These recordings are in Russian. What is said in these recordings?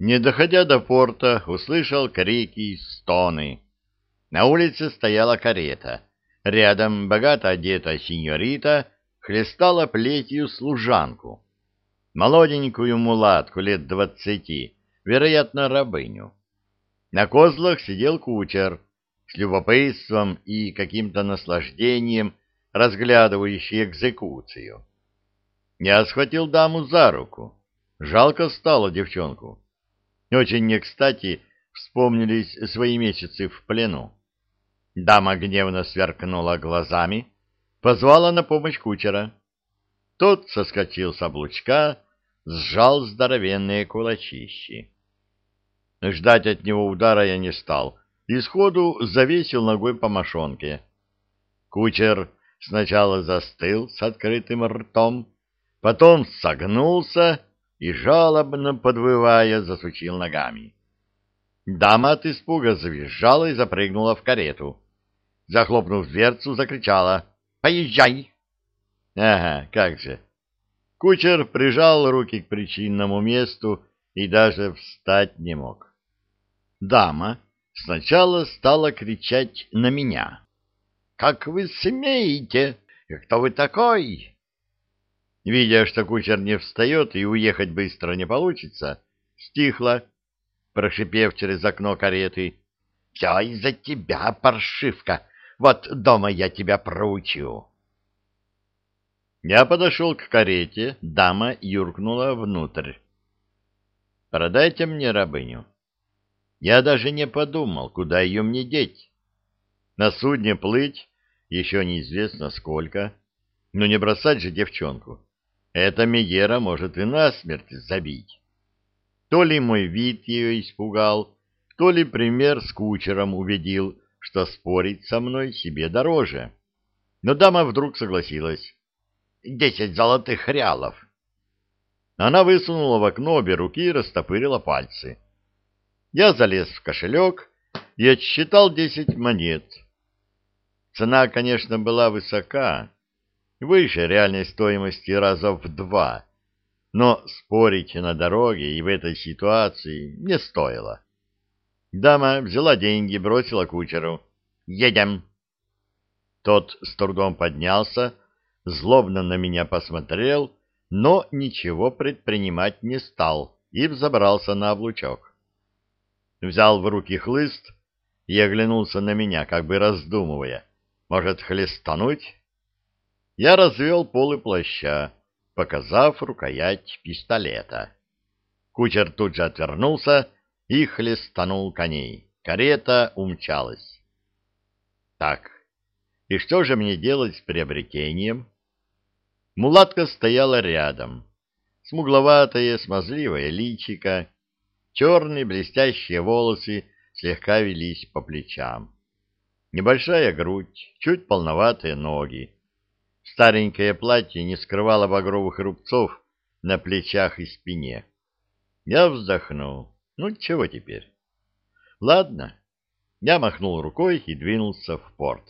Не доходя до порта, услышал крики и стоны. На улице стояла карета. Рядом богато одетая синьорита хлестала плетью служанку. Молоденькую мулатку лет двадцати, вероятно, рабыню. На козлах сидел кучер, с любопытством и каким-то наслаждением разглядывающий экзекуцию. Я схватил даму за руку. Жалко стало девчонку. Очень не кстати вспомнились свои месяцы в плену. Дама гневно сверкнула глазами, позвала на помощь кучера. Тот соскочил с облучка, сжал здоровенные кулачищи. Ждать от него удара я не стал, и сходу завесил ногой по мошонке. Кучер сначала застыл с открытым ртом, потом согнулся и, жалобно подвывая, засучил ногами. Дама от испуга завизжала и запрыгнула в карету. Захлопнув дверцу, закричала «Поезжай!» Ага, как же. Кучер прижал руки к причинному месту и даже встать не мог. Дама сначала стала кричать на меня. «Как вы смеете? Кто вы такой?» Видя, что кучер не встает и уехать быстро не получится, стихла, прошипев через окно кареты. — Все из-за тебя, паршивка! Вот дома я тебя проучу! Я подошел к карете, дама юркнула внутрь. — Продайте мне рабыню. Я даже не подумал, куда ее мне деть. На судне плыть еще неизвестно сколько, но не бросать же девчонку. Эта Мегера может и насмерть забить. То ли мой вид ее испугал, то ли пример с кучером убедил, что спорить со мной себе дороже. Но дама вдруг согласилась. «Десять золотых реалов». Она высунула в окно обе руки и растопырила пальцы. Я залез в кошелек и отсчитал десять монет. Цена, конечно, была высока, выше реальной стоимости раза в два, но спорить на дороге и в этой ситуации не стоило. Дама взяла деньги, бросила кучеру. «Едем!» Тот с трудом поднялся, злобно на меня посмотрел, но ничего предпринимать не стал и взобрался на облучок. Взял в руки хлыст и оглянулся на меня, как бы раздумывая, может, хлестануть? Я развел полы плаща, показав рукоять пистолета. Кучер тут же отвернулся и хлестанул коней. Карета умчалась. Так, и что же мне делать с приобретением? Мулатка стояла рядом. Смугловатое, смазливое личико, черные блестящие волосы слегка велись по плечам. Небольшая грудь, чуть полноватые ноги. Старенькое платье не скрывало багровых рубцов на плечах и спине. Я вздохнул. Ну, чего теперь? Ладно. Я махнул рукой и двинулся в порт.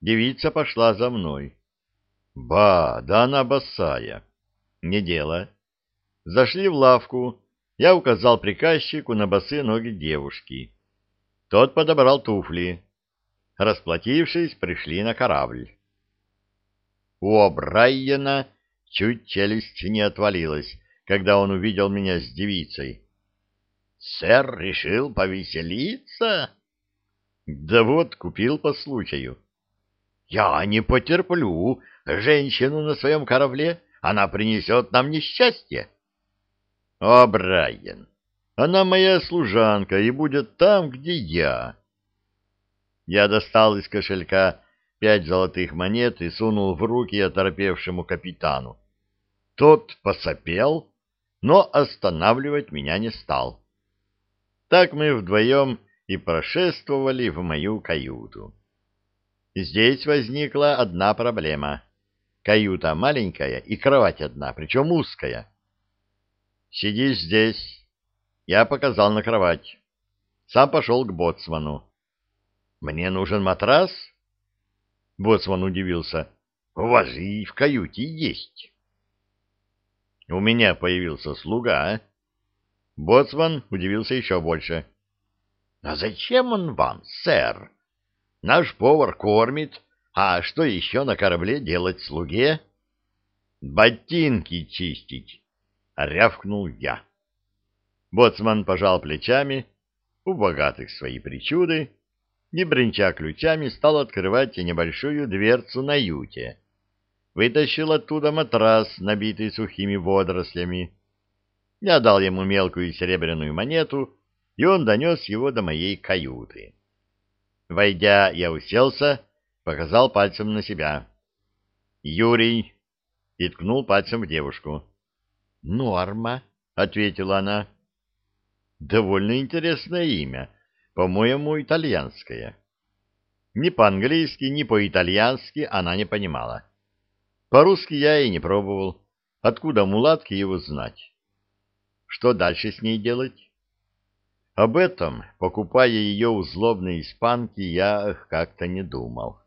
Девица пошла за мной. Ба, да она босая. Не дело. Зашли в лавку. Я указал приказчику на босые ноги девушки. Тот подобрал туфли. Расплатившись, пришли на корабль. У О'Брайена чуть челюсть не отвалилась, когда он увидел меня с девицей. «Сэр решил повеселиться?» «Да вот, купил по случаю». «Я не потерплю женщину на своем корабле, она принесет нам несчастье». «О, Брайан, она моя служанка и будет там, где я». Я достал из кошелька пять золотых монет и сунул в руки оторопевшему капитану. Тот посопел, но останавливать меня не стал. Так мы вдвоем и прошествовали в мою каюту. Здесь возникла одна проблема. Каюта маленькая и кровать одна, причем узкая. «Сиди здесь». Я показал на кровать. Сам пошел к боцману. «Мне нужен матрас?» Боцман удивился. — У вас и в каюте есть. У меня появился слуга. Боцман удивился еще больше. — А зачем он вам, сэр? Наш повар кормит, а что еще на корабле делать слуге? — Ботинки чистить, — рявкнул я. Боцман пожал плечами, у богатых свои причуды, и, бренча ключами, стал открывать небольшую дверцу на юте. Вытащил оттуда матрас, набитый сухими водорослями. Я дал ему мелкую серебряную монету, и он донес его до моей каюты. Войдя, я уселся, показал пальцем на себя. «Юрий!» — и ткнул пальцем в девушку. «Норма», — ответила она. «Довольно интересное имя, по-моему, итальянское». Ни по-английски, ни по-итальянски она не понимала. По-русски я и не пробовал. Откуда мулатке его знать? Что дальше с ней делать? Об этом, покупая ее у злобной испанки, я как-то не думал.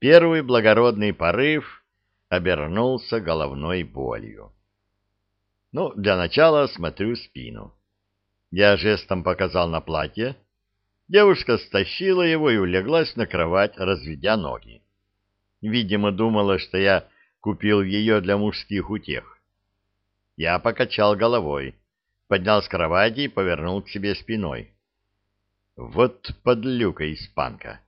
Первый благородный порыв обернулся головной болью. Ну, для начала смотрю спину. Я жестом показал на платье. Девушка стащила его и улеглась на кровать, разведя ноги. Видимо, думала, что я купил ее для мужских утех. Я покачал головой поднял с кровати и повернул к себе спиной. Вот подлюка испанка.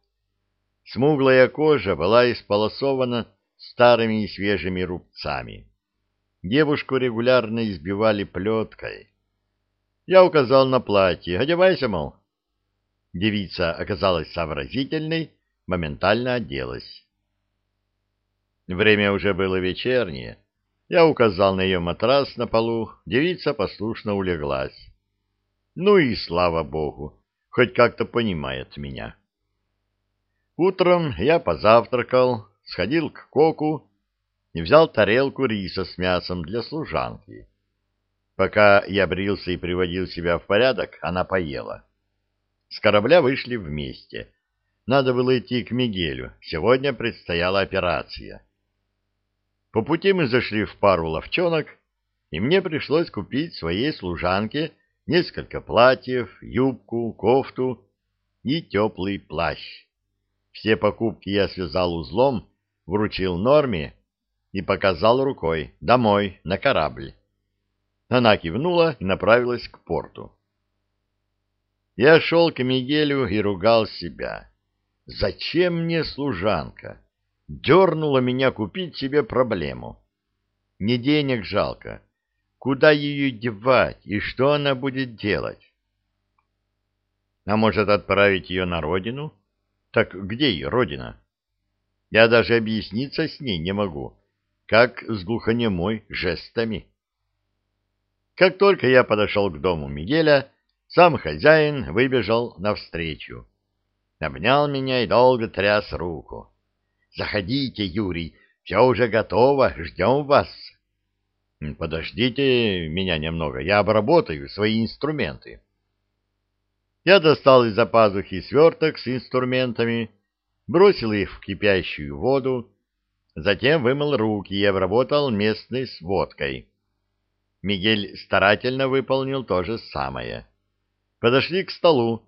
Смуглая кожа была исполосована старыми и свежими рубцами. Девушку регулярно избивали плеткой. Я указал на платье. «Одевайся, мол». Девица оказалась сообразительной, моментально оделась. Время уже было вечернее. Я указал на ее матрас на полу, девица послушно улеглась. Ну и слава богу, хоть как-то понимает меня. Утром я позавтракал, сходил к коку и взял тарелку риса с мясом для служанки. Пока я брился и приводил себя в порядок, она поела. С корабля вышли вместе. Надо было идти к Мигелю. Сегодня предстояла операция. По пути мы зашли в пару ловчонок, и мне пришлось купить своей служанке несколько платьев, юбку, кофту и теплый плащ. Все покупки я связал узлом, вручил Норме и показал рукой «домой, на корабль». Она кивнула и направилась к порту. Я шел к Мигелю и ругал себя. «Зачем мне служанка?» дернуло меня купить себе проблему. Не денег жалко. Куда ее девать и что она будет делать? А может, отправить ее на родину? Так где ее родина? Я даже объясниться с ней не могу, как с глухонемой жестами. Как только я подошел к дому Мигеля, сам хозяин выбежал навстречу. Обнял меня и долго тряс руку. Заходите, Юрий, все уже готово, ждем вас. Подождите меня немного, я обработаю свои инструменты. Я достал из-за пазухи сверток с инструментами, бросил их в кипящую воду, затем вымыл руки и обработал местной сводкой. Мигель старательно выполнил то же самое. Подошли к столу.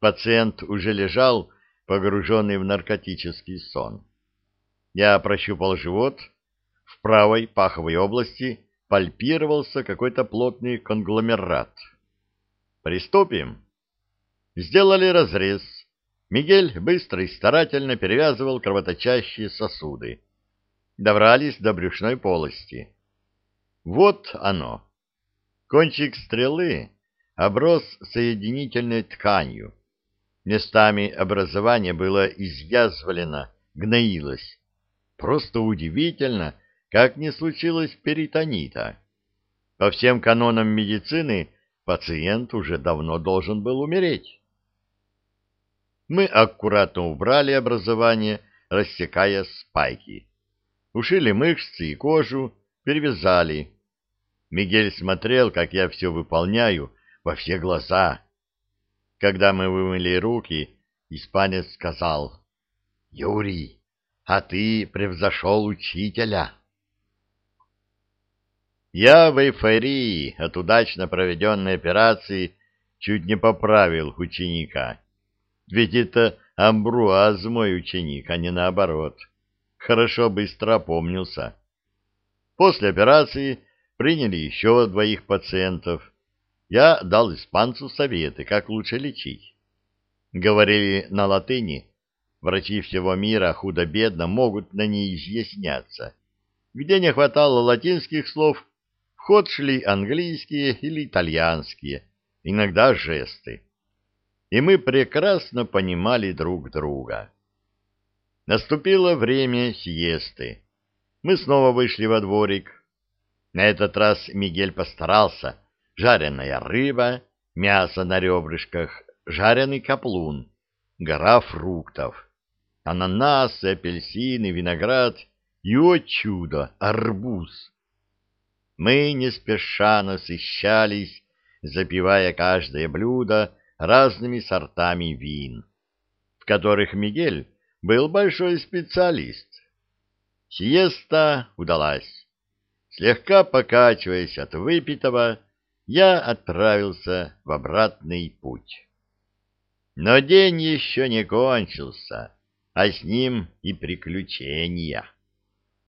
Пациент уже лежал, погруженный в наркотический сон. Я прощупал живот. В правой паховой области пальпировался какой-то плотный конгломерат. Приступим. Сделали разрез. Мигель быстро и старательно перевязывал кровоточащие сосуды. Добрались до брюшной полости. Вот оно. Кончик стрелы оброс соединительной тканью Местами образование было изъязвлено, гноилось. Просто удивительно, как не случилось перитонита. По всем канонам медицины пациент уже давно должен был умереть. Мы аккуратно убрали образование, рассекая спайки. Ушили мышцы и кожу, перевязали. Мигель смотрел, как я все выполняю, во все глаза — когда мы вымыли руки, испанец сказал, «Юрий, а ты превзошел учителя». Я в эйфории от удачно проведенной операции чуть не поправил ученика. Ведь это Амбруаз мой ученик, а не наоборот. Хорошо быстро опомнился. После операции приняли еще двоих пациентов. Я дал испанцу советы, как лучше лечить. Говорили на латыни, врачи всего мира худо-бедно могут на ней изъясняться. Где не хватало латинских слов, в ход шли английские или итальянские, иногда жесты. И мы прекрасно понимали друг друга. Наступило время сиесты. Мы снова вышли во дворик. На этот раз Мигель постарался. Жареная рыба, мясо на ребрышках, жареный каплун, гора фруктов, ананасы, апельсины, виноград и, о чудо, арбуз. Мы не спеша насыщались, запивая каждое блюдо разными сортами вин, в которых Мигель был большой специалист. Сиеста удалась. Слегка покачиваясь от выпитого, я отправился в обратный путь. Но день еще не кончился, а с ним и приключения.